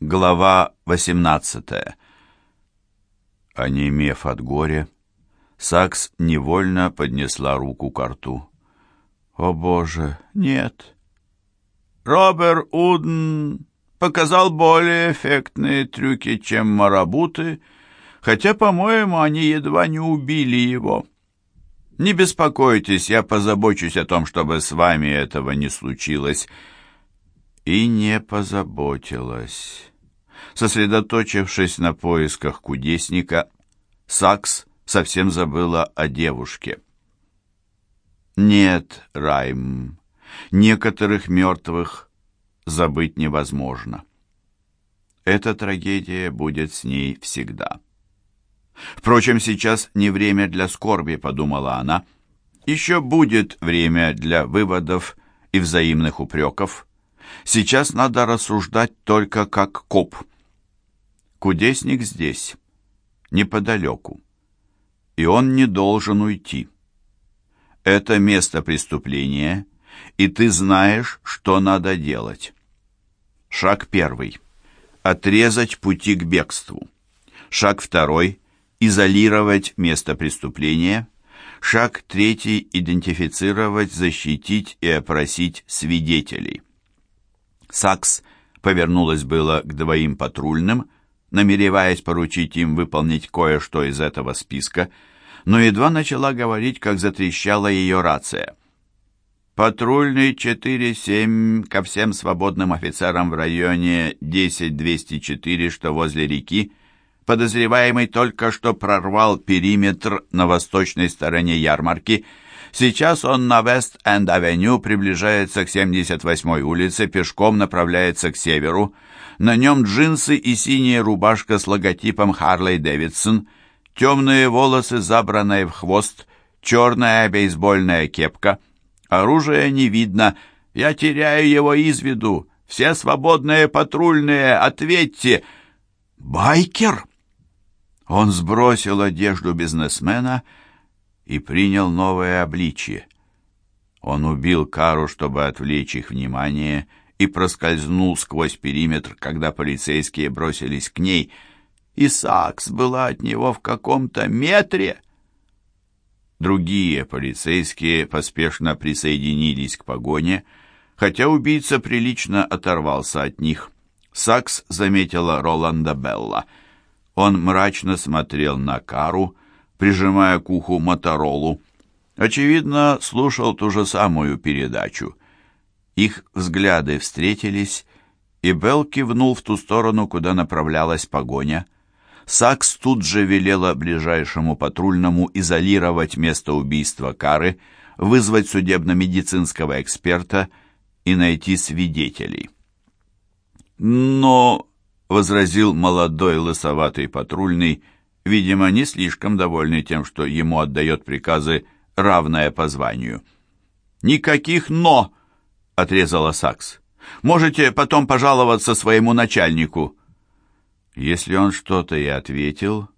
Глава 18 Онемев от горя, Сакс невольно поднесла руку к рту. «О, Боже, нет!» «Робер Уден показал более эффектные трюки, чем марабуты, хотя, по-моему, они едва не убили его. Не беспокойтесь, я позабочусь о том, чтобы с вами этого не случилось» и не позаботилась. Сосредоточившись на поисках кудесника, Сакс совсем забыла о девушке. Нет, Райм, некоторых мертвых забыть невозможно. Эта трагедия будет с ней всегда. Впрочем, сейчас не время для скорби, подумала она. Еще будет время для выводов и взаимных упреков. Сейчас надо рассуждать только как коп. Кудесник здесь, неподалеку, и он не должен уйти. Это место преступления, и ты знаешь, что надо делать. Шаг первый. Отрезать пути к бегству. Шаг второй. Изолировать место преступления. Шаг третий. Идентифицировать, защитить и опросить свидетелей. Сакс повернулась было к двоим патрульным, намереваясь поручить им выполнить кое-что из этого списка, но едва начала говорить, как затрещала ее рация. «Патрульный 4-7 ко всем свободным офицерам в районе 10-204, что возле реки. Подозреваемый только что прорвал периметр на восточной стороне ярмарки – Сейчас он на Вест-Энд-Авеню приближается к 78-й улице, пешком направляется к северу. На нем джинсы и синяя рубашка с логотипом Харлей Дэвидсон, темные волосы, забранные в хвост, черная бейсбольная кепка. Оружия не видно. Я теряю его из виду. Все свободные патрульные, ответьте. Байкер! Он сбросил одежду бизнесмена и принял новое обличие. Он убил Кару, чтобы отвлечь их внимание, и проскользнул сквозь периметр, когда полицейские бросились к ней, и Сакс была от него в каком-то метре. Другие полицейские поспешно присоединились к погоне, хотя убийца прилично оторвался от них. Сакс заметила Роланда Белла. Он мрачно смотрел на Кару, прижимая к уху Моторолу. Очевидно, слушал ту же самую передачу. Их взгляды встретились, и Белл кивнул в ту сторону, куда направлялась погоня. Сакс тут же велела ближайшему патрульному изолировать место убийства Кары, вызвать судебно-медицинского эксперта и найти свидетелей. «Но», — возразил молодой лысоватый патрульный, — видимо, не слишком довольный тем, что ему отдает приказы равное по званию. «Никаких «но», — отрезала Сакс. «Можете потом пожаловаться своему начальнику». Если он что-то и ответил,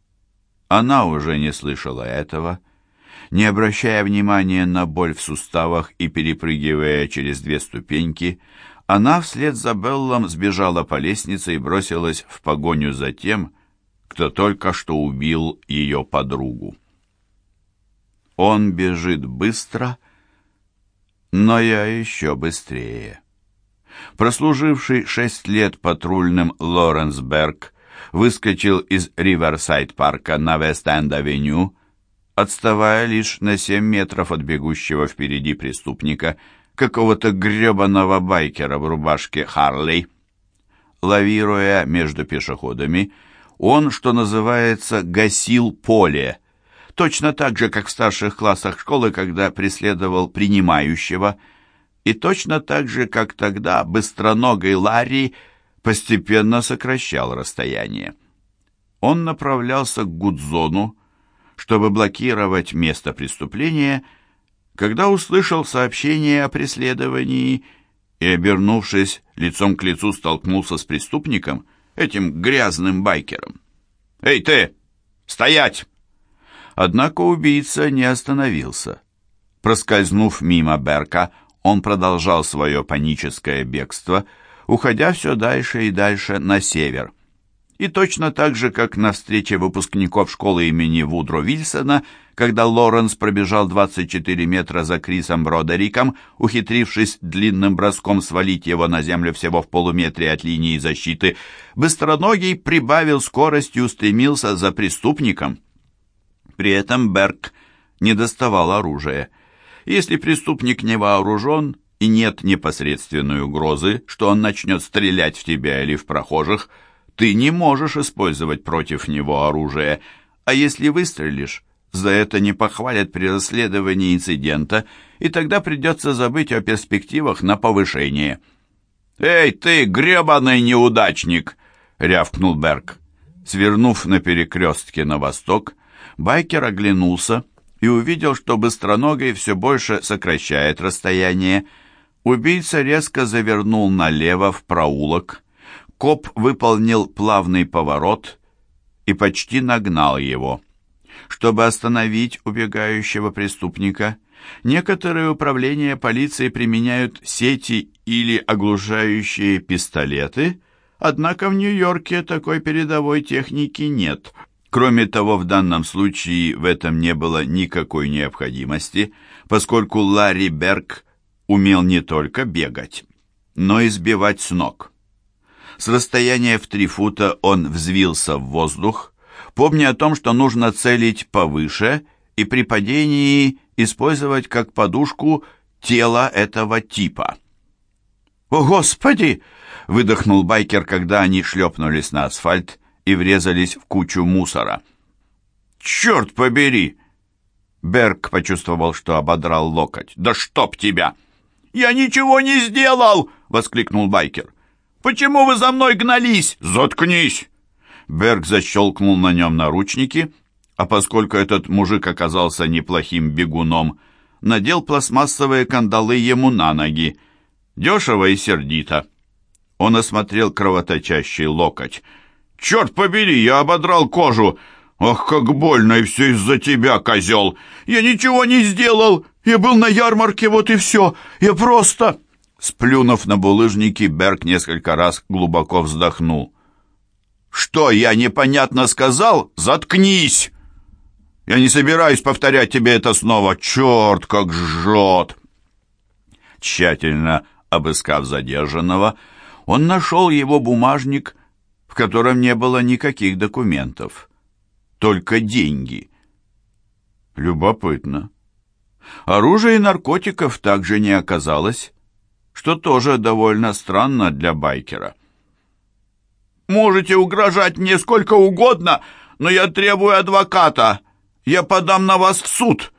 она уже не слышала этого. Не обращая внимания на боль в суставах и перепрыгивая через две ступеньки, она вслед за Беллом сбежала по лестнице и бросилась в погоню за тем, кто только что убил ее подругу. Он бежит быстро, но я еще быстрее. Прослуживший шесть лет патрульным Лоренс Берг выскочил из Риверсайд-парка на Вест-Энд-авеню, отставая лишь на семь метров от бегущего впереди преступника, какого-то гребаного байкера в рубашке Харлей. Лавируя между пешеходами, он, что называется, гасил поле, точно так же, как в старших классах школы, когда преследовал принимающего, и точно так же, как тогда быстроногой Ларри постепенно сокращал расстояние. Он направлялся к Гудзону, чтобы блокировать место преступления, когда услышал сообщение о преследовании и, обернувшись, лицом к лицу столкнулся с преступником – этим грязным байкером. «Эй ты! Стоять!» Однако убийца не остановился. Проскользнув мимо Берка, он продолжал свое паническое бегство, уходя все дальше и дальше на север. И точно так же, как на встрече выпускников школы имени Вудро Вильсона, когда Лоренс пробежал 24 метра за Крисом Бродериком, ухитрившись длинным броском свалить его на землю всего в полуметре от линии защиты, Быстроногий прибавил скорость и устремился за преступником. При этом Берг не доставал оружия. Если преступник не вооружен и нет непосредственной угрозы, что он начнет стрелять в тебя или в прохожих, ты не можешь использовать против него оружие, а если выстрелишь, за это не похвалят при расследовании инцидента, и тогда придется забыть о перспективах на повышение. «Эй, ты, гребаный неудачник!» — рявкнул Берг. Свернув на перекрестке на восток, байкер оглянулся и увидел, что быстроногий все больше сокращает расстояние. Убийца резко завернул налево в проулок. Коп выполнил плавный поворот и почти нагнал его. Чтобы остановить убегающего преступника, некоторые управления полиции применяют сети или оглушающие пистолеты, однако в Нью-Йорке такой передовой техники нет – Кроме того, в данном случае в этом не было никакой необходимости, поскольку Ларри Берг умел не только бегать, но и сбивать с ног. С расстояния в три фута он взвился в воздух, помня о том, что нужно целить повыше и при падении использовать как подушку тело этого типа. «О, Господи!» — выдохнул байкер, когда они шлепнулись на асфальт и врезались в кучу мусора. «Черт побери!» Берг почувствовал, что ободрал локоть. «Да чтоб тебя!» «Я ничего не сделал!» — воскликнул байкер. «Почему вы за мной гнались?» «Заткнись!» Берг защелкнул на нем наручники, а поскольку этот мужик оказался неплохим бегуном, надел пластмассовые кандалы ему на ноги. Дешево и сердито. Он осмотрел кровоточащий локоть. «Черт побери, я ободрал кожу! Ох, как больно, и все из-за тебя, козел! Я ничего не сделал! Я был на ярмарке, вот и все! Я просто...» Сплюнув на булыжники, Берг несколько раз глубоко вздохнул. «Что, я непонятно сказал? Заткнись!» «Я не собираюсь повторять тебе это снова. Черт, как жжет!» Тщательно обыскав задержанного, он нашел его бумажник в котором не было никаких документов, только деньги. Любопытно. Оружия и наркотиков также не оказалось, что тоже довольно странно для байкера. «Можете угрожать мне сколько угодно, но я требую адвоката. Я подам на вас в суд.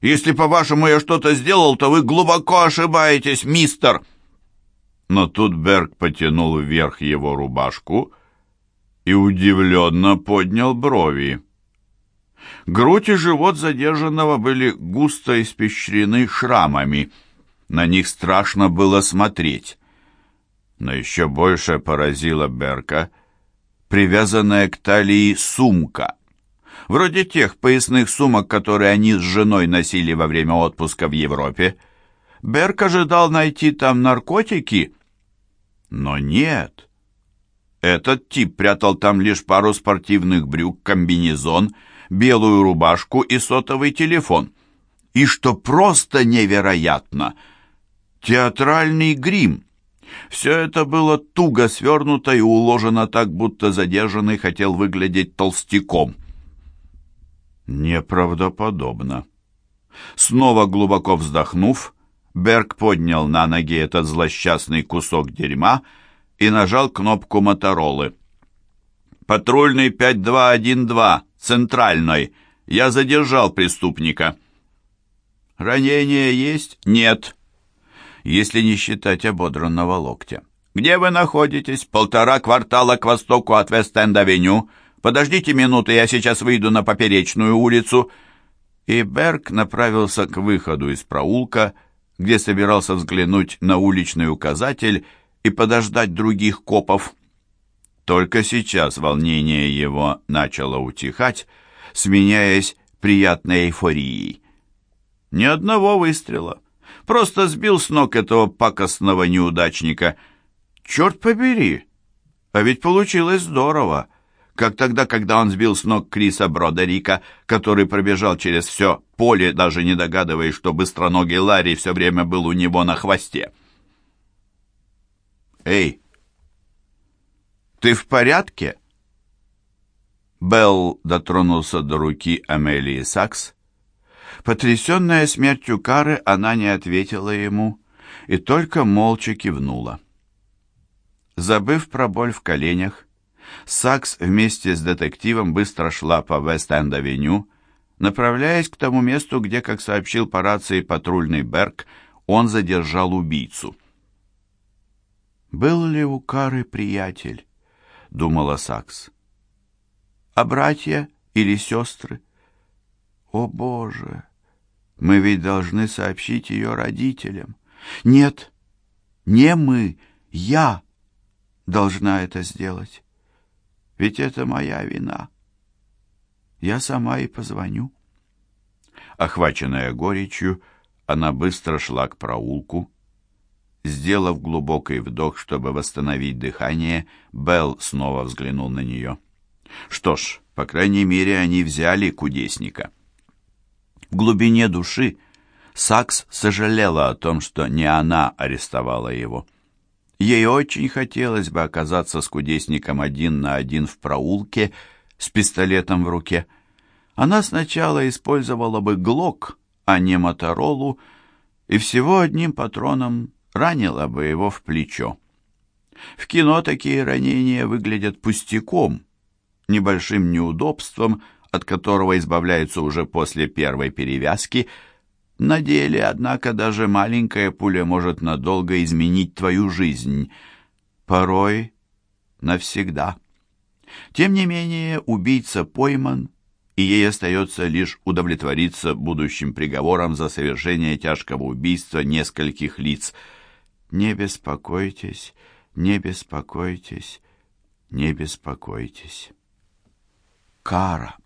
Если, по-вашему, я что-то сделал, то вы глубоко ошибаетесь, мистер». Но тут Берг потянул вверх его рубашку и удивленно поднял брови. Грудь и живот задержанного были густо испещрены шрамами. На них страшно было смотреть. Но еще больше поразила Берка привязанная к талии сумка. Вроде тех поясных сумок, которые они с женой носили во время отпуска в Европе. Берк ожидал найти там наркотики, но нет. Этот тип прятал там лишь пару спортивных брюк, комбинезон, белую рубашку и сотовый телефон. И что просто невероятно, театральный грим. Все это было туго свернуто и уложено так, будто задержанный хотел выглядеть толстяком. Неправдоподобно. Снова глубоко вздохнув, Берг поднял на ноги этот злосчастный кусок дерьма и нажал кнопку Моторолы. «Патрульный 5212, центральной. Я задержал преступника». «Ранение есть?» «Нет». «Если не считать ободранного локтя». «Где вы находитесь?» «Полтора квартала к востоку от Вест-Энд-Авеню. Подождите минуту, я сейчас выйду на поперечную улицу». И Берг направился к выходу из проулка, где собирался взглянуть на уличный указатель и подождать других копов. Только сейчас волнение его начало утихать, сменяясь приятной эйфорией. Ни одного выстрела. Просто сбил с ног этого пакостного неудачника. Черт побери! А ведь получилось здорово! Как тогда, когда он сбил с ног Криса Бродерика, который пробежал через все поле, даже не догадываясь, что быстроногий Ларри все время был у него на хвосте. «Эй, ты в порядке?» Белл дотронулся до руки Амелии Сакс. Потрясенная смертью Кары, она не ответила ему и только молча кивнула. Забыв про боль в коленях, Сакс вместе с детективом быстро шла по Вест-Энд-авеню, направляясь к тому месту, где, как сообщил по рации патрульный Берг, он задержал убийцу. «Был ли у Кары приятель?» — думала Сакс. «А братья или сестры? О, Боже! Мы ведь должны сообщить ее родителям. Нет, не мы, я должна это сделать. Ведь это моя вина. Я сама и позвоню». Охваченная горечью, она быстро шла к проулку, Сделав глубокий вдох, чтобы восстановить дыхание, Белл снова взглянул на нее. Что ж, по крайней мере, они взяли кудесника. В глубине души Сакс сожалела о том, что не она арестовала его. Ей очень хотелось бы оказаться с кудесником один на один в проулке с пистолетом в руке. Она сначала использовала бы ГЛОК, а не Моторолу, и всего одним патроном ранила бы его в плечо. В кино такие ранения выглядят пустяком, небольшим неудобством, от которого избавляются уже после первой перевязки. На деле, однако, даже маленькая пуля может надолго изменить твою жизнь. Порой навсегда. Тем не менее, убийца пойман, и ей остается лишь удовлетвориться будущим приговором за совершение тяжкого убийства нескольких лиц – не беспокойтесь, не беспокойтесь, не беспокойтесь. Кара.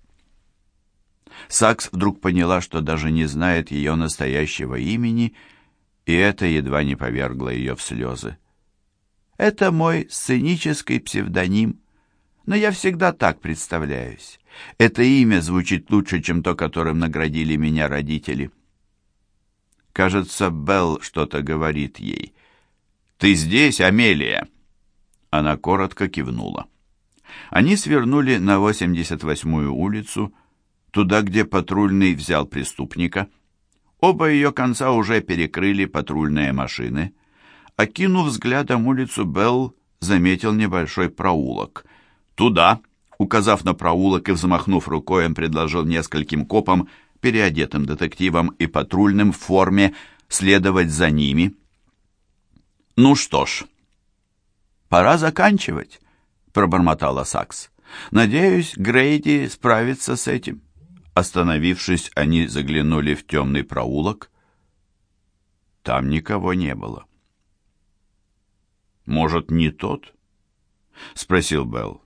Сакс вдруг поняла, что даже не знает ее настоящего имени, и это едва не повергло ее в слезы. Это мой сценический псевдоним, но я всегда так представляюсь. Это имя звучит лучше, чем то, которым наградили меня родители. Кажется, Белл что-то говорит ей — «Ты здесь, Амелия?» Она коротко кивнула. Они свернули на 88-ю улицу, туда, где патрульный взял преступника. Оба ее конца уже перекрыли патрульные машины. Окинув взглядом улицу, Белл заметил небольшой проулок. «Туда!» Указав на проулок и взмахнув рукой, он предложил нескольким копам, переодетым детективам и патрульным в форме, следовать за ними – «Ну что ж, пора заканчивать», — пробормотала Сакс. «Надеюсь, Грейди справится с этим». Остановившись, они заглянули в темный проулок. Там никого не было. «Может, не тот?» — спросил Белл.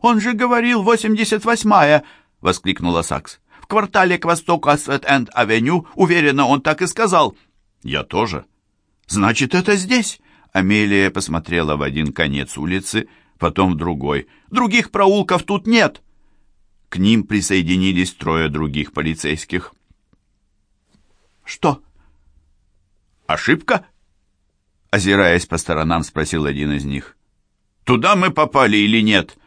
«Он же говорил, восемьдесят восьмая!» — воскликнула Сакс. «В квартале к востоку от Свет-Энд-Авеню, уверенно, он так и сказал». «Я тоже», «Значит, это здесь?» Амелия посмотрела в один конец улицы, потом в другой. «Других проулков тут нет!» К ним присоединились трое других полицейских. «Что? Ошибка?» Озираясь по сторонам, спросил один из них. «Туда мы попали или нет?»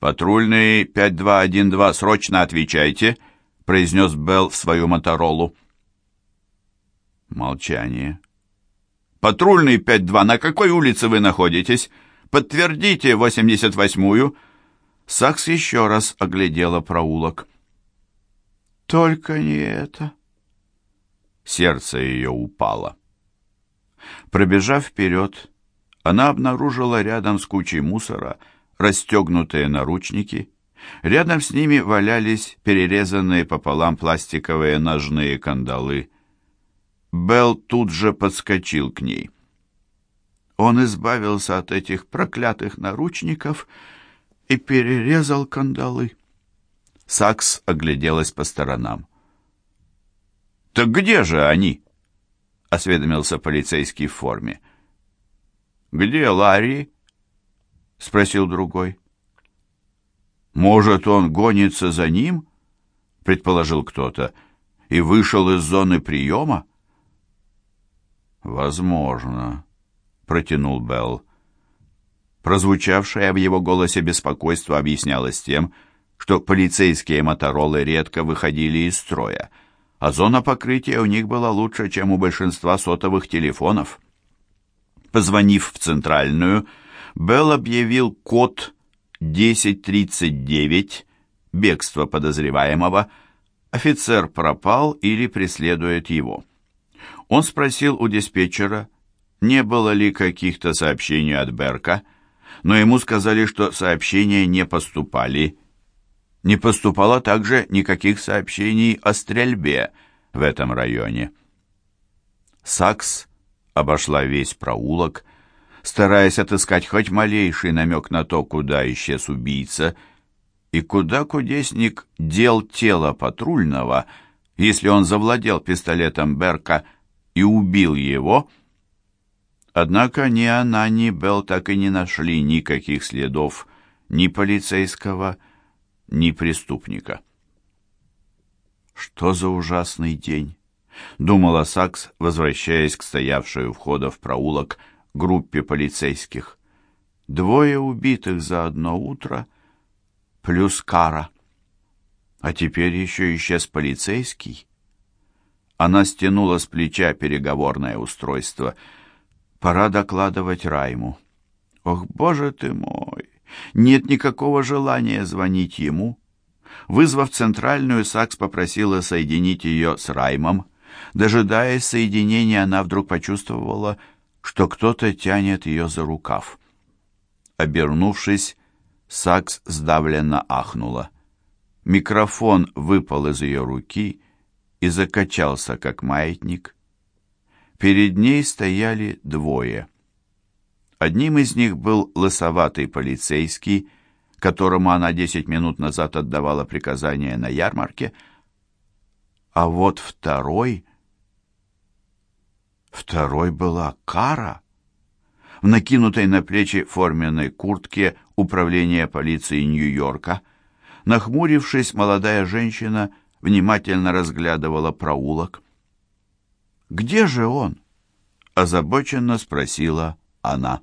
«Патрульный 5212, срочно отвечайте», произнес Белл в свою Моторолу. Молчание. Патрульный 5-2, на какой улице вы находитесь? Подтвердите 88-ю. Сакс еще раз оглядела проулок. Только не это. Сердце ее упало. Пробежав вперед, она обнаружила рядом с кучей мусора расстегнутые наручники. Рядом с ними валялись перерезанные пополам пластиковые ножные кандалы. Белл тут же подскочил к ней. Он избавился от этих проклятых наручников и перерезал кандалы. Сакс огляделась по сторонам. «Так где же они?» — осведомился полицейский в форме. «Где Ларри?» — спросил другой. «Может, он гонится за ним?» — предположил кто-то. «И вышел из зоны приема?» «Возможно», — протянул Белл. Прозвучавшее в его голосе беспокойство объяснялось тем, что полицейские моторолы редко выходили из строя, а зона покрытия у них была лучше, чем у большинства сотовых телефонов. Позвонив в центральную, Белл объявил код 1039, бегство подозреваемого, офицер пропал или преследует его. Он спросил у диспетчера, не было ли каких-то сообщений от Берка, но ему сказали, что сообщения не поступали. Не поступало также никаких сообщений о стрельбе в этом районе. Сакс обошла весь проулок, стараясь отыскать хоть малейший намек на то, куда исчез убийца, и куда кудесник дел тело патрульного, если он завладел пистолетом Берка и убил его. Однако ни она, ни Белл так и не нашли никаких следов ни полицейского, ни преступника. Что за ужасный день? думала Сакс, возвращаясь к стоявшей у входа в проулок группе полицейских. Двое убитых за одно утро, плюс кара. А теперь еще исчез полицейский. Она стянула с плеча переговорное устройство. Пора докладывать Райму. Ох, боже ты мой! Нет никакого желания звонить ему. Вызвав центральную, Сакс попросила соединить ее с Раймом. Дожидаясь соединения, она вдруг почувствовала, что кто-то тянет ее за рукав. Обернувшись, Сакс сдавленно ахнула. Микрофон выпал из ее руки и закачался, как маятник. Перед ней стояли двое. Одним из них был лысоватый полицейский, которому она десять минут назад отдавала приказания на ярмарке, а вот второй... Второй была Кара. В накинутой на плечи форменной куртке управления полиции Нью-Йорка. Нахмурившись, молодая женщина внимательно разглядывала проулок. «Где же он?» — озабоченно спросила она.